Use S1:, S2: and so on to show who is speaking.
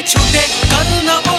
S1: Chute karna